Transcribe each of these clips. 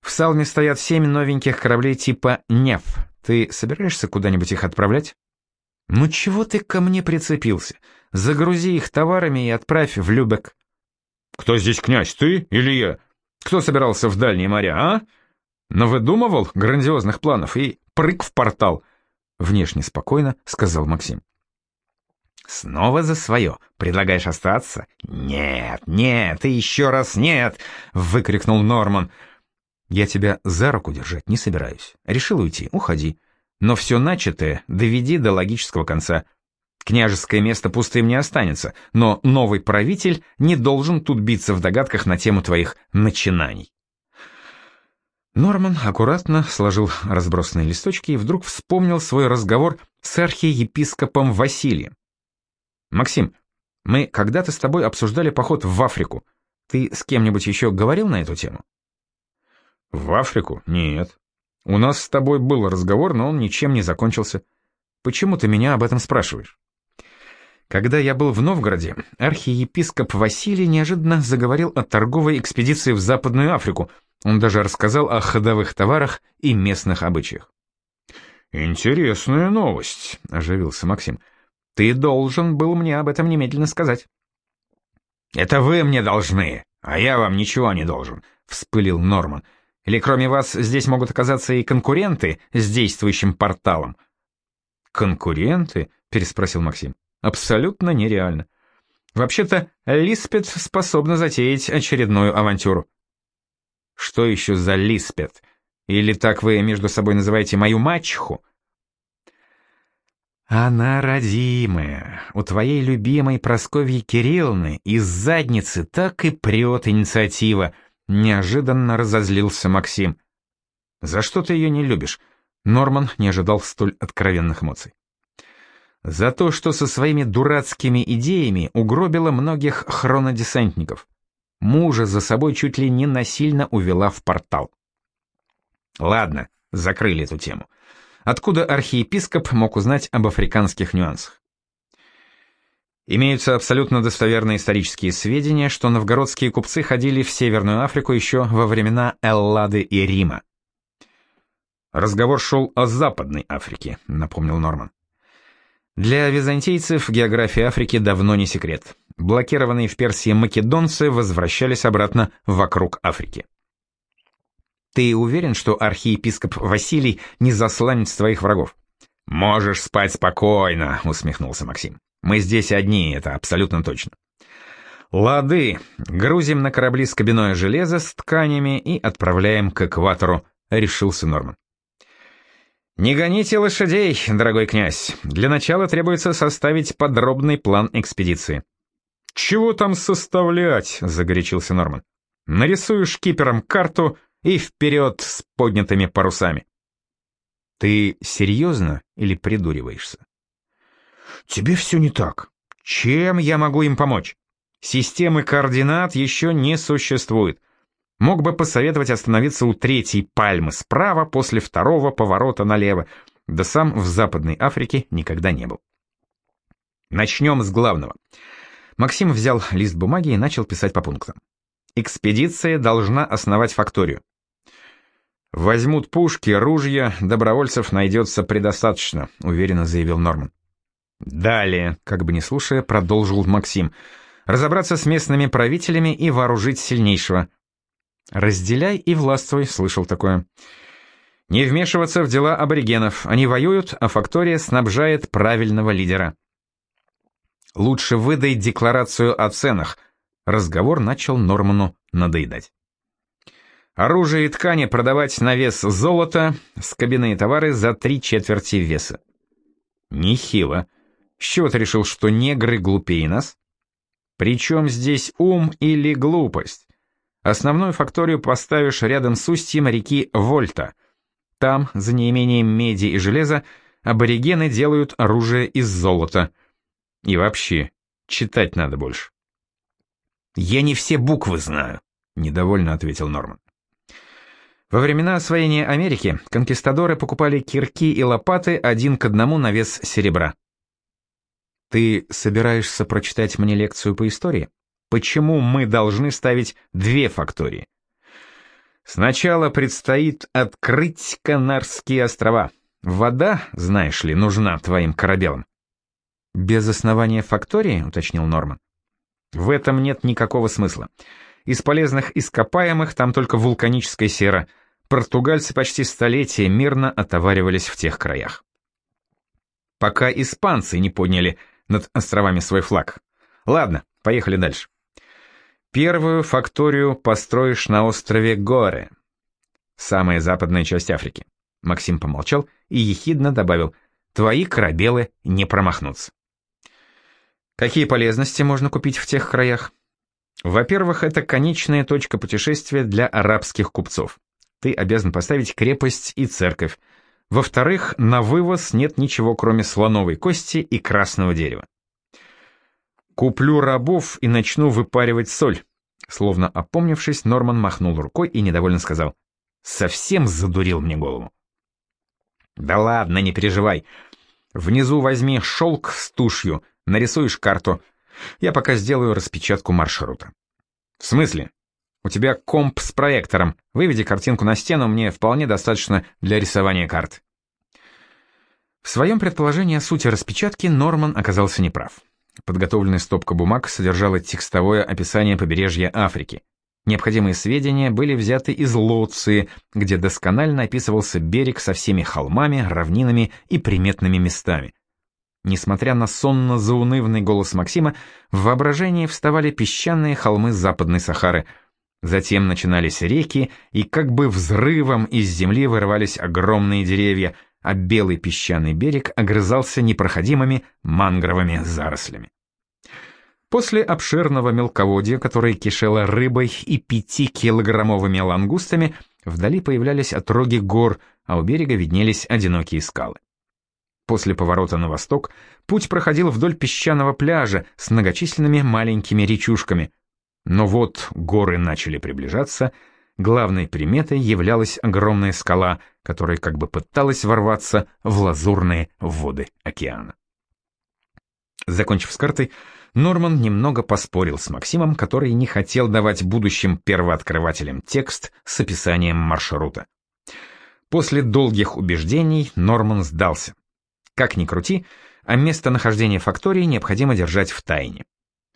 В Салме стоят семь новеньких кораблей типа «Неф». Ты собираешься куда-нибудь их отправлять? Ну чего ты ко мне прицепился? Загрузи их товарами и отправь в Любек. Кто здесь князь, ты или я? Кто собирался в дальние моря, а? Но выдумывал грандиозных планов и прыг в портал. Внешне спокойно сказал Максим. «Снова за свое. Предлагаешь остаться?» «Нет, нет и еще раз нет!» — выкрикнул Норман. «Я тебя за руку держать не собираюсь. Решил уйти, уходи. Но все начатое доведи до логического конца. Княжеское место пустым не останется, но новый правитель не должен тут биться в догадках на тему твоих начинаний». Норман аккуратно сложил разбросанные листочки и вдруг вспомнил свой разговор с архиепископом Василием. «Максим, мы когда-то с тобой обсуждали поход в Африку. Ты с кем-нибудь еще говорил на эту тему?» «В Африку? Нет. У нас с тобой был разговор, но он ничем не закончился. Почему ты меня об этом спрашиваешь?» Когда я был в Новгороде, архиепископ Василий неожиданно заговорил о торговой экспедиции в Западную Африку. Он даже рассказал о ходовых товарах и местных обычаях. «Интересная новость», — оживился Максим. Ты должен был мне об этом немедленно сказать». «Это вы мне должны, а я вам ничего не должен», — вспылил Норман. «Или кроме вас здесь могут оказаться и конкуренты с действующим порталом?» «Конкуренты?» — переспросил Максим. «Абсолютно нереально. Вообще-то Лиспет способна затеять очередную авантюру». «Что еще за Лиспет? Или так вы между собой называете мою мачеху?» «Она родимая. У твоей любимой Просковьи Кирилловны из задницы так и прет инициатива», — неожиданно разозлился Максим. «За что ты ее не любишь?» Норман не ожидал столь откровенных эмоций. «За то, что со своими дурацкими идеями угробила многих хронодесантников. Мужа за собой чуть ли не насильно увела в портал». «Ладно, закрыли эту тему». Откуда архиепископ мог узнать об африканских нюансах? Имеются абсолютно достоверные исторические сведения, что новгородские купцы ходили в Северную Африку еще во времена Эллады и Рима. «Разговор шел о Западной Африке», — напомнил Норман. Для византийцев география Африки давно не секрет. Блокированные в Персии македонцы возвращались обратно вокруг Африки. Ты уверен, что архиепископ Василий не засланец твоих врагов? Можешь спать спокойно, усмехнулся Максим. Мы здесь одни, это абсолютно точно. Лады, грузим на корабли скобяное железо с тканями и отправляем к экватору, решился Норман. «Не гоните лошадей, дорогой князь. Для начала требуется составить подробный план экспедиции». «Чего там составлять?» — загорячился Норман. «Нарисую шкипером карту, и вперед с поднятыми парусами. Ты серьезно или придуриваешься? Тебе все не так. Чем я могу им помочь? Системы координат еще не существует. Мог бы посоветовать остановиться у третьей пальмы справа после второго поворота налево, да сам в Западной Африке никогда не был. Начнем с главного. Максим взял лист бумаги и начал писать по пунктам. Экспедиция должна основать факторию. «Возьмут пушки, ружья, добровольцев найдется предостаточно», — уверенно заявил Норман. «Далее», — как бы не слушая, продолжил Максим, «разобраться с местными правителями и вооружить сильнейшего». «Разделяй и властвуй», — слышал такое. «Не вмешиваться в дела аборигенов. Они воюют, а фактория снабжает правильного лидера». «Лучше выдай декларацию о ценах», — разговор начал Норману надоедать. Оружие и ткани продавать на вес золота, скобяные товары за три четверти веса. Нехило. С решил, что негры глупее нас? Причем здесь ум или глупость? Основную факторию поставишь рядом с устьем реки Вольта. Там, за неимением меди и железа, аборигены делают оружие из золота. И вообще, читать надо больше. «Я не все буквы знаю», — недовольно ответил Норман. Во времена освоения Америки конкистадоры покупали кирки и лопаты один к одному на вес серебра. Ты собираешься прочитать мне лекцию по истории? Почему мы должны ставить две фактории? Сначала предстоит открыть Канарские острова. Вода, знаешь ли, нужна твоим корабелам. Без основания фактории, уточнил Норман. В этом нет никакого смысла. Из полезных ископаемых там только вулканическая сера. Португальцы почти столетия мирно отоваривались в тех краях. Пока испанцы не подняли над островами свой флаг. Ладно, поехали дальше. Первую факторию построишь на острове Горе, самая западная часть Африки. Максим помолчал и ехидно добавил, твои корабелы не промахнутся. Какие полезности можно купить в тех краях? Во-первых, это конечная точка путешествия для арабских купцов. Ты обязан поставить крепость и церковь. Во-вторых, на вывоз нет ничего, кроме слоновой кости и красного дерева. Куплю рабов и начну выпаривать соль. Словно опомнившись, Норман махнул рукой и недовольно сказал. Совсем задурил мне голову. Да ладно, не переживай. Внизу возьми шелк с тушью, нарисуешь карту. Я пока сделаю распечатку маршрута. В смысле? У тебя комп с проектором. Выведи картинку на стену, мне вполне достаточно для рисования карт. В своем предположении о сути распечатки Норман оказался неправ. Подготовленная стопка бумаг содержала текстовое описание побережья Африки. Необходимые сведения были взяты из Лоции, где досконально описывался берег со всеми холмами, равнинами и приметными местами. Несмотря на сонно-заунывный голос Максима, в воображении вставали песчаные холмы Западной Сахары. Затем начинались реки, и как бы взрывом из земли вырывались огромные деревья — а белый песчаный берег огрызался непроходимыми мангровыми зарослями. После обширного мелководья, которое кишело рыбой и пятикилограммовыми лангустами, вдали появлялись отроги гор, а у берега виднелись одинокие скалы. После поворота на восток путь проходил вдоль песчаного пляжа с многочисленными маленькими речушками. Но вот горы начали приближаться — Главной приметой являлась огромная скала, которая как бы пыталась ворваться в лазурные воды океана. Закончив с картой, Норман немного поспорил с Максимом, который не хотел давать будущим первооткрывателям текст с описанием маршрута. После долгих убеждений Норман сдался. Как ни крути, а местонахождение фактории необходимо держать в тайне.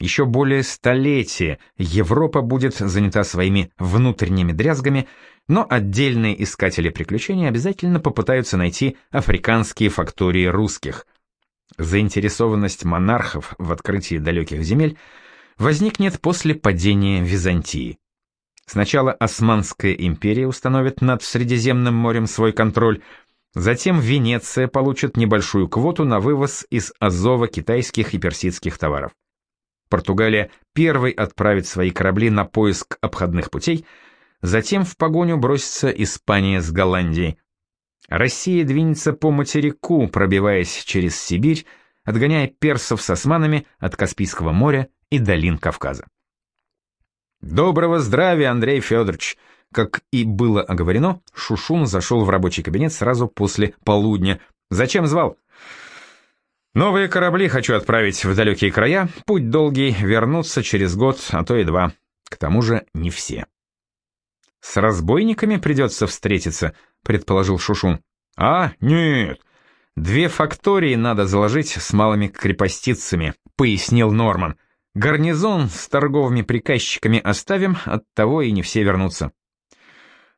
Еще более столетия Европа будет занята своими внутренними дрязгами, но отдельные искатели приключений обязательно попытаются найти африканские фактории русских. Заинтересованность монархов в открытии далеких земель возникнет после падения Византии. Сначала Османская империя установит над Средиземным морем свой контроль, затем Венеция получит небольшую квоту на вывоз из Азова китайских и персидских товаров. Португалия первой отправит свои корабли на поиск обходных путей, затем в погоню бросится Испания с Голландией. Россия двинется по материку, пробиваясь через Сибирь, отгоняя персов с османами от Каспийского моря и долин Кавказа. «Доброго здравия, Андрей Федорович!» Как и было оговорено, Шушун зашел в рабочий кабинет сразу после полудня. «Зачем звал?» Новые корабли хочу отправить в далекие края, путь долгий, вернуться через год, а то и два. К тому же не все. «С разбойниками придется встретиться», — предположил Шушун. «А, нет, две фактории надо заложить с малыми крепостицами», — пояснил Норман. «Гарнизон с торговыми приказчиками оставим, оттого и не все вернутся».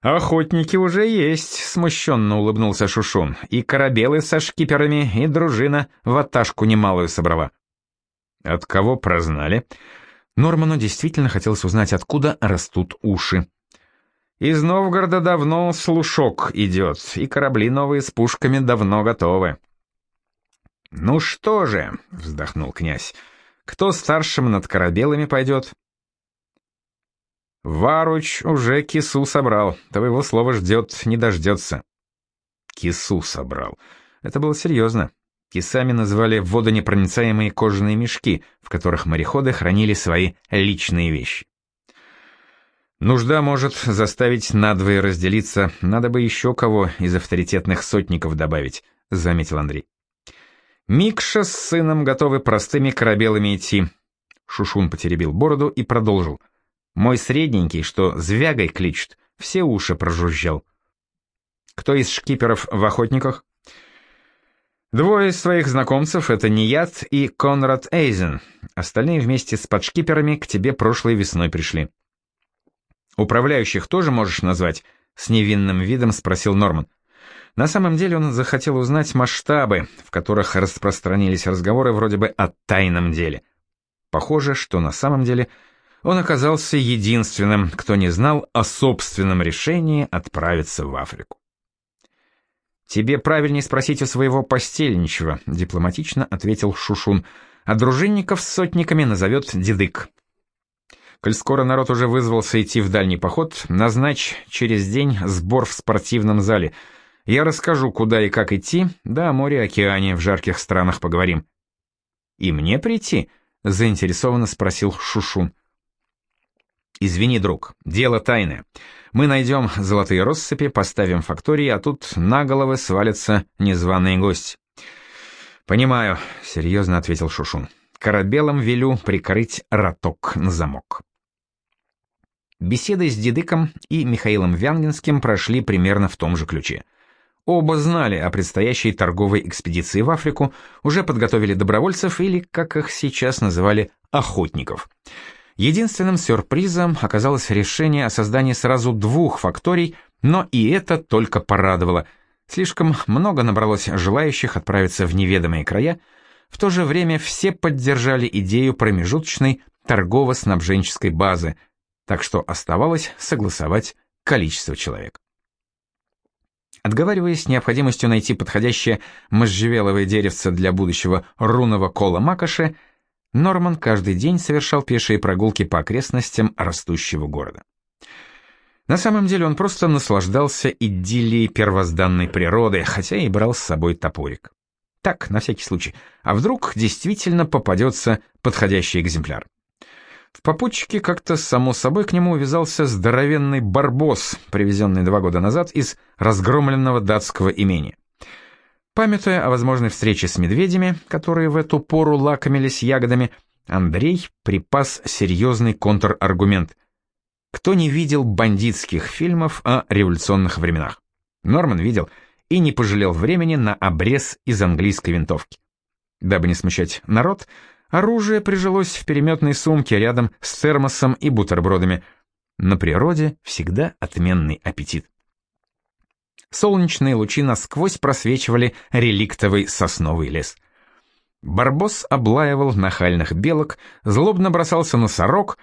«Охотники уже есть», — смущенно улыбнулся Шушун. «И корабелы со шкиперами, и дружина в аташку немалую собрала». «От кого прознали?» Норману действительно хотелось узнать, откуда растут уши. «Из Новгорода давно слушок идет, и корабли новые с пушками давно готовы». «Ну что же», — вздохнул князь, — «кто старшим над корабелами пойдет?» Варуч уже кису собрал, твоего слова ждет, не дождется. Кису собрал. Это было серьезно. Кисами называли водонепроницаемые кожаные мешки, в которых мореходы хранили свои личные вещи. Нужда может заставить надвое разделиться, надо бы еще кого из авторитетных сотников добавить, заметил Андрей. Микша с сыном готовы простыми корабелами идти. Шушун потеребил бороду и продолжил — мой средненький, что звягой кличут, все уши прожужжал. Кто из шкиперов в охотниках? Двое из своих знакомцев — это Ният и Конрад Эйзен. Остальные вместе с подшкиперами к тебе прошлой весной пришли. «Управляющих тоже можешь назвать?» — с невинным видом спросил Норман. На самом деле он захотел узнать масштабы, в которых распространились разговоры вроде бы о тайном деле. Похоже, что на самом деле он оказался единственным, кто не знал о собственном решении отправиться в Африку. «Тебе правильнее спросить у своего постельничего», — дипломатично ответил Шушун, «а дружинников с сотниками назовет Дедык». Коль скоро народ уже вызвался идти в дальний поход, назначь через день сбор в спортивном зале. Я расскажу, куда и как идти, да о море океане в жарких странах поговорим. «И мне прийти?» — заинтересованно спросил Шушун. «Извини, друг, дело тайное. Мы найдем золотые россыпи, поставим фактории, а тут на головы свалятся незваные гости». «Понимаю», — серьезно ответил Шушун. «Корабелам велю прикрыть роток на замок». Беседы с Дедыком и Михаилом Вянгинским прошли примерно в том же ключе. Оба знали о предстоящей торговой экспедиции в Африку, уже подготовили добровольцев или, как их сейчас называли, охотников — Единственным сюрпризом оказалось решение о создании сразу двух факторий, но и это только порадовало. Слишком много набралось желающих отправиться в неведомые края, в то же время все поддержали идею промежуточной торгово-снабженческой базы, так что оставалось согласовать количество человек. Отговариваясь необходимостью найти подходящее можжевеловое деревце для будущего рунного кола Макоши, Норман каждый день совершал пешие прогулки по окрестностям растущего города. На самом деле он просто наслаждался идиллией первозданной природы, хотя и брал с собой топорик. Так, на всякий случай. А вдруг действительно попадется подходящий экземпляр? В попутчике как-то само собой к нему увязался здоровенный барбос, привезенный два года назад из разгромленного датского имения. Памятуя о возможной встрече с медведями, которые в эту пору лакомились ягодами, Андрей припас серьезный контраргумент. Кто не видел бандитских фильмов о революционных временах? Норман видел и не пожалел времени на обрез из английской винтовки. Дабы не смущать народ, оружие прижилось в переметной сумке рядом с термосом и бутербродами. На природе всегда отменный аппетит. Солнечные лучи насквозь просвечивали реликтовый сосновый лес. Барбос облаивал нахальных белок, злобно бросался на сорок,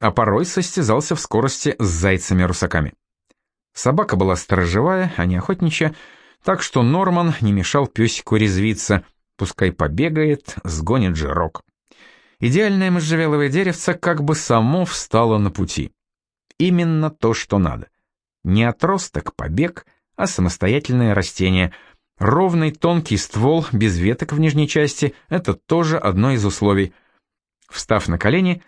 а порой состязался в скорости с зайцами-русаками. Собака была сторожевая, а не охотничья, так что Норман не мешал песику резвиться, пускай побегает, сгонит жирок. Идеальное можжевеловое деревце как бы само встало на пути. Именно то, что надо. Не отросток, побег — а самостоятельное растение. Ровный тонкий ствол без веток в нижней части – это тоже одно из условий. Встав на колени,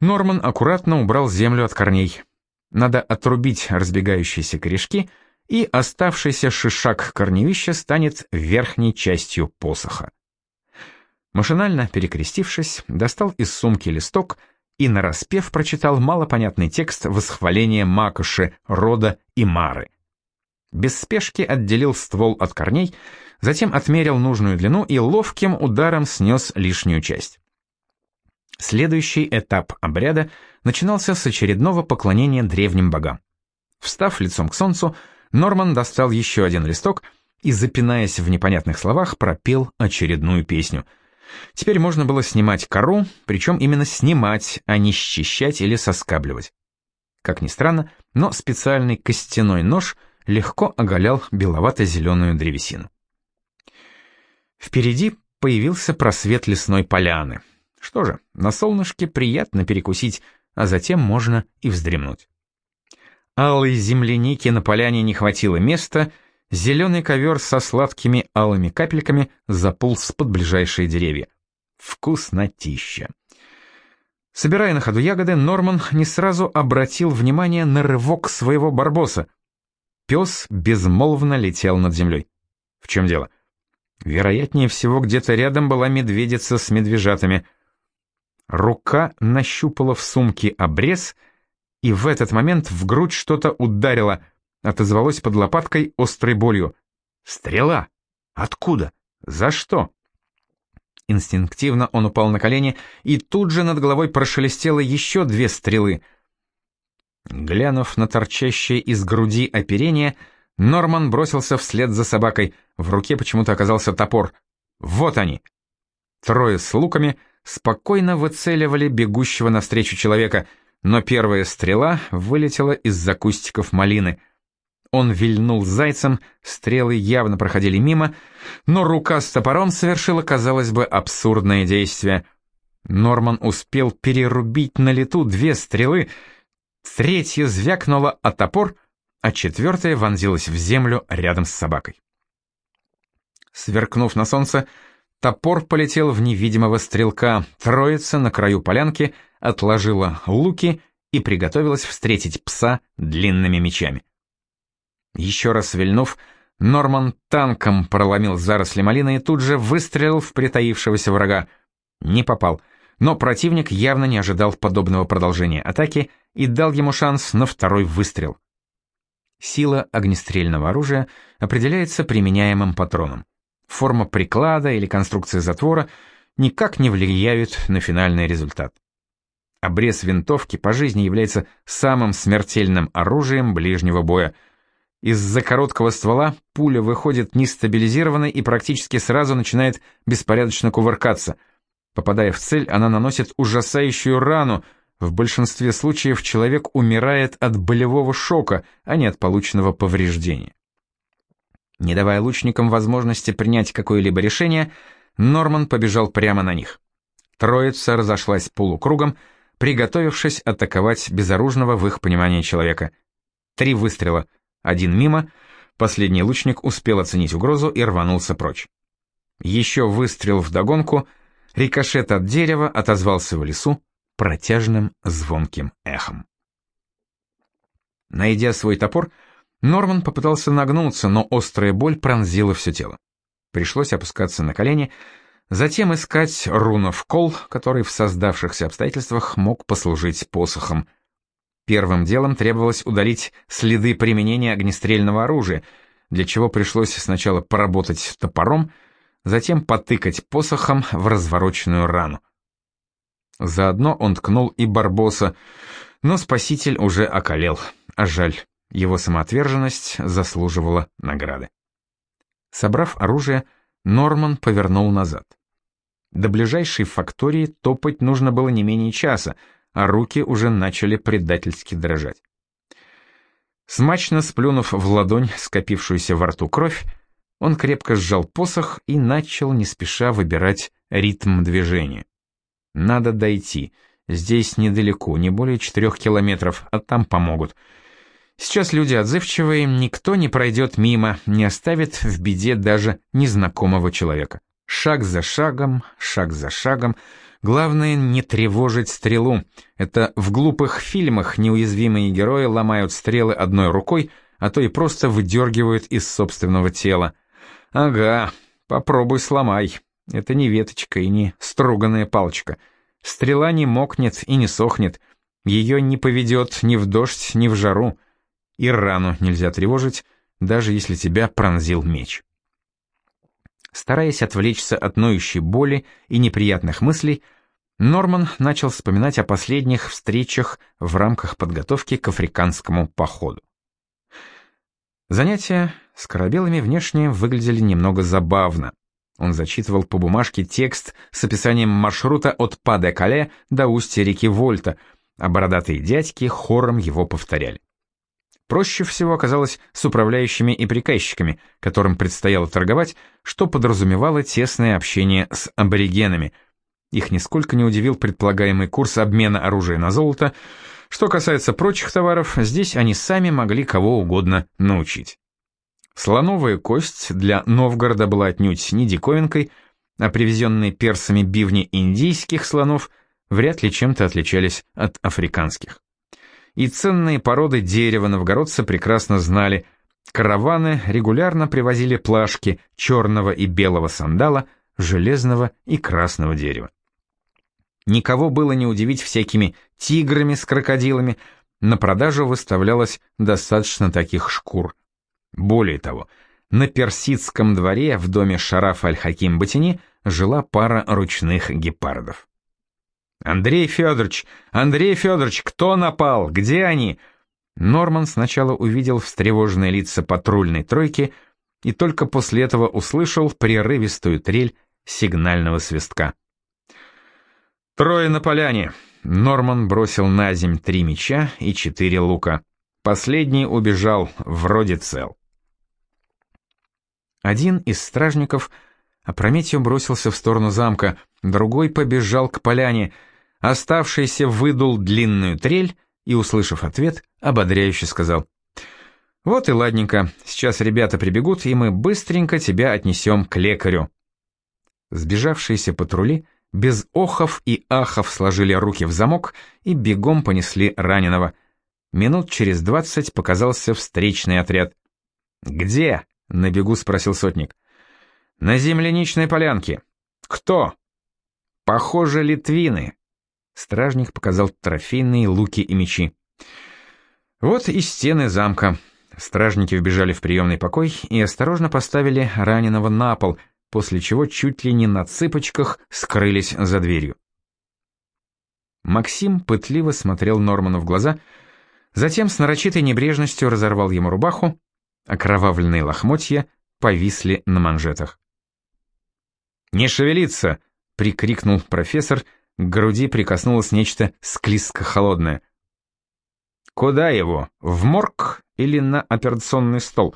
Норман аккуратно убрал землю от корней. Надо отрубить разбегающиеся корешки, и оставшийся шишак корневища станет верхней частью посоха. Машинально перекрестившись, достал из сумки листок и нараспев прочитал малопонятный текст восхваления Макоши, Рода и Мары. Без спешки отделил ствол от корней, затем отмерил нужную длину и ловким ударом снес лишнюю часть. Следующий этап обряда начинался с очередного поклонения древним богам. Встав лицом к солнцу, Норман достал еще один листок и, запинаясь в непонятных словах, пропел очередную песню. Теперь можно было снимать кору, причем именно снимать, а не счищать или соскабливать. Как ни странно, но специальный костяной нож — легко оголял беловато-зеленую древесину. Впереди появился просвет лесной поляны. Что же, на солнышке приятно перекусить, а затем можно и вздремнуть. Алой земляники на поляне не хватило места, зеленый ковер со сладкими алыми капельками заполз под ближайшие деревья. Вкуснотища. Собирая на ходу ягоды, Норман не сразу обратил внимание на рывок своего барбоса — Пес безмолвно летел над землей. В чем дело? Вероятнее всего, где-то рядом была медведица с медвежатами. Рука нащупала в сумке обрез, и в этот момент в грудь что-то ударило, отозвалось под лопаткой острой болью. «Стрела! Откуда? За что?» Инстинктивно он упал на колени, и тут же над головой прошелестело еще две стрелы. Глянув на торчащее из груди оперение, Норман бросился вслед за собакой. В руке почему-то оказался топор. Вот они! Трое с луками спокойно выцеливали бегущего навстречу человека, но первая стрела вылетела из-за кустиков малины — он вильнул зайцем, стрелы явно проходили мимо, но рука с топором совершила, казалось бы, абсурдное действие. Норман успел перерубить на лету две стрелы, третья звякнула о топор, а четвертая вонзилась в землю рядом с собакой. Сверкнув на солнце, топор полетел в невидимого стрелка, троица на краю полянки отложила луки и приготовилась встретить пса длинными мечами. Еще раз вильнув, Норман танком проломил заросли малины и тут же выстрелил в притаившегося врага. Не попал, но противник явно не ожидал подобного продолжения атаки и дал ему шанс на второй выстрел. Сила огнестрельного оружия определяется применяемым патроном. Форма приклада или конструкция затвора никак не влияют на финальный результат. Обрез винтовки по жизни является самым смертельным оружием ближнего боя – из-за короткого ствола пуля выходит нестабилизированной и практически сразу начинает беспорядочно кувыркаться. Попадая в цель, она наносит ужасающую рану. В большинстве случаев человек умирает от болевого шока, а не от полученного повреждения. Не давая лучникам возможности принять какое-либо решение, Норман побежал прямо на них. Троица разошлась полукругом, приготовившись атаковать безоружного в их понимании человека. Три выстрела — один мимо, последний лучник успел оценить угрозу и рванулся прочь. Еще выстрел в догонку, рикошет от дерева отозвался в лесу протяжным звонким эхом. Найдя свой топор, Норман попытался нагнуться, но острая боль пронзила все тело. Пришлось опускаться на колени, затем искать рунов кол, который в создавшихся обстоятельствах мог послужить посохом — Первым делом требовалось удалить следы применения огнестрельного оружия, для чего пришлось сначала поработать топором, затем потыкать посохом в развороченную рану. Заодно он ткнул и Барбоса, но спаситель уже околел, а жаль, его самоотверженность заслуживала награды. Собрав оружие, Норман повернул назад. До ближайшей фактории топать нужно было не менее часа, а руки уже начали предательски дрожать. Смачно сплюнув в ладонь скопившуюся во рту кровь, он крепко сжал посох и начал не спеша выбирать ритм движения. Надо дойти. Здесь недалеко, не более четырех километров, а там помогут. Сейчас люди отзывчивые, никто не пройдет мимо, не оставит в беде даже незнакомого человека. Шаг за шагом, шаг за шагом — Главное не тревожить стрелу. Это в глупых фильмах неуязвимые герои ломают стрелы одной рукой, а то и просто выдергивают из собственного тела. Ага, попробуй сломай. Это не веточка и не струганная палочка. Стрела не мокнет и не сохнет. Ее не поведет ни в дождь, ни в жару. И рану нельзя тревожить, даже если тебя пронзил меч. Стараясь отвлечься от ноющей боли и неприятных мыслей, Норман начал вспоминать о последних встречах в рамках подготовки к африканскому походу. Занятия с корабелами внешне выглядели немного забавно. Он зачитывал по бумажке текст с описанием маршрута от Паде-Кале до устья реки Вольта, а бородатые дядьки хором его повторяли. Проще всего оказалось с управляющими и приказчиками, которым предстояло торговать, что подразумевало тесное общение с аборигенами. Их нисколько не удивил предполагаемый курс обмена оружия на золото. Что касается прочих товаров, здесь они сами могли кого угодно научить. Слоновая кость для Новгорода была отнюдь не диковинкой, а привезенные персами бивни индийских слонов вряд ли чем-то отличались от африканских и ценные породы дерева новгородцы прекрасно знали. Караваны регулярно привозили плашки черного и белого сандала, железного и красного дерева. Никого было не удивить всякими тиграми с крокодилами, на продажу выставлялось достаточно таких шкур. Более того, на персидском дворе в доме Шарафа Аль-Хаким Батини жила пара ручных гепардов. «Андрей Федорович! Андрей Федорович, кто напал? Где они?» Норман сначала увидел встревоженные лица патрульной тройки и только после этого услышал прерывистую трель сигнального свистка. «Трое на поляне!» Норман бросил на земь три меча и четыре лука. Последний убежал, вроде цел. Один из стражников опрометью бросился в сторону замка, другой побежал к поляне, оставшийся выдул длинную трель и, услышав ответ, ободряюще сказал «Вот и ладненько, сейчас ребята прибегут, и мы быстренько тебя отнесем к лекарю». Сбежавшиеся патрули без охов и ахов сложили руки в замок и бегом понесли раненого. Минут через двадцать показался встречный отряд. «Где?» На бегу спросил сотник. На земляничной полянке. Кто? Похоже, литвины. Стражник показал трофейные луки и мечи. Вот и стены замка. Стражники вбежали в приемный покой и осторожно поставили раненого на пол, после чего чуть ли не на цыпочках скрылись за дверью. Максим пытливо смотрел Норману в глаза, затем с нарочитой небрежностью разорвал ему рубаху, Окровавленные лохмотья повисли на манжетах. «Не шевелиться!» — прикрикнул профессор, к груди прикоснулось нечто склизко-холодное. «Куда его? В морг или на операционный стол?»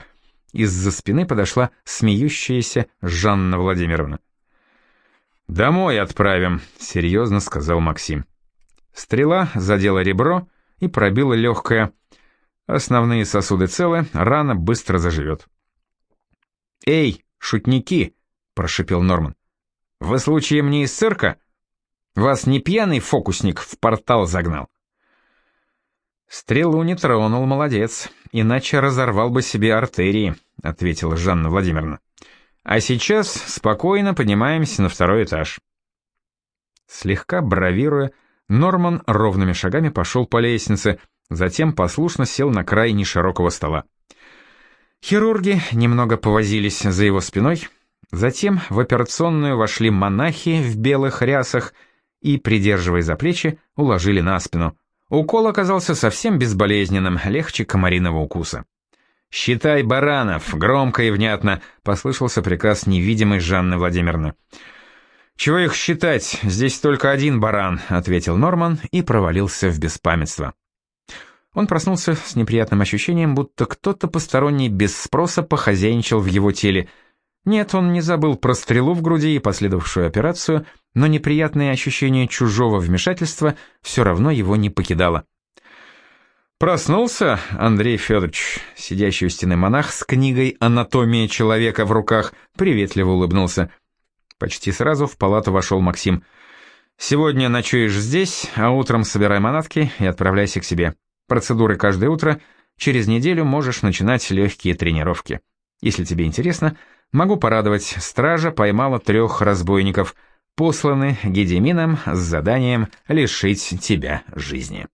Из-за спины подошла смеющаяся Жанна Владимировна. «Домой отправим», — серьезно сказал Максим. Стрела задела ребро и пробила легкое, Основные сосуды целы, рана быстро заживет. «Эй, шутники!» — прошипел Норман. «Вы случаем не из цирка? Вас не пьяный фокусник в портал загнал?» «Стрелу не тронул, молодец, иначе разорвал бы себе артерии», — ответила Жанна Владимировна. «А сейчас спокойно поднимаемся на второй этаж». Слегка бравируя, Норман ровными шагами пошел по лестнице — Затем послушно сел на край неширокого стола. Хирурги немного повозились за его спиной, затем в операционную вошли монахи в белых рясах и, придерживая за плечи, уложили на спину. Укол оказался совсем безболезненным, легче комариного укуса. «Считай баранов!» — громко и внятно послышался приказ невидимой Жанны Владимировны. «Чего их считать? Здесь только один баран», — ответил Норман и провалился в беспамятство. Он проснулся с неприятным ощущением, будто кто-то посторонний без спроса похозяйничал в его теле. Нет, он не забыл про стрелу в груди и последовавшую операцию, но неприятное ощущение чужого вмешательства все равно его не покидало. Проснулся Андрей Федорович, сидящий у стены монах с книгой «Анатомия человека» в руках, приветливо улыбнулся. Почти сразу в палату вошел Максим. «Сегодня ночуешь здесь, а утром собирай манатки и отправляйся к себе». Процедуры каждое утро, через неделю можешь начинать легкие тренировки. Если тебе интересно, могу порадовать, стража поймала трех разбойников, посланы Гедемином с заданием лишить тебя жизни.